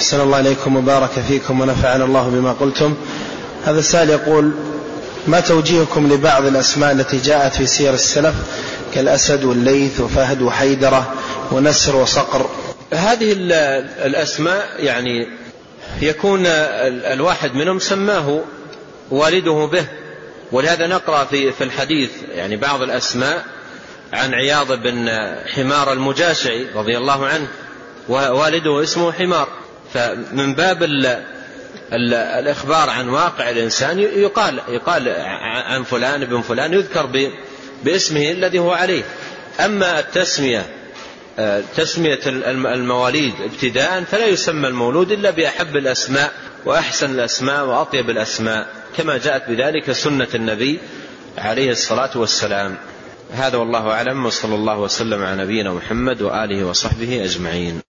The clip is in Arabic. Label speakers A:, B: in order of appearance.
A: أحسن الله إليكم وبارك فيكم ونفعنا الله بما قلتم. هذا السائل يقول ما توجيهكم لبعض الأسماء التي جاءت في سير السلف كالأسد والليث وفهد وحيدرة ونسر وصقر؟
B: هذه الأسماء يعني يكون الواحد منهم سماه والده به. ولهذا نقرأ في الحديث يعني بعض الأسماء عن عياض بن حمار المجاشعي رضي الله عنه. ووالده اسمه حمار. فمن باب ال ال الإخبار عن واقع الإنسان يقال يقال عن فلان ابن فلان يذكر باسمه الذي هو عليه. أما التسمية تسمية المواليد ابتداء فلا يسمى المولود إلا بأحب الأسماء وأحسن الأسماء وأطيب الأسماء كما جاءت بذلك سنة النبي عليه الصلاة والسلام. هذا والله أعلم وصلى الله وسلم على نبينا محمد وآله وصحبه أجمعين.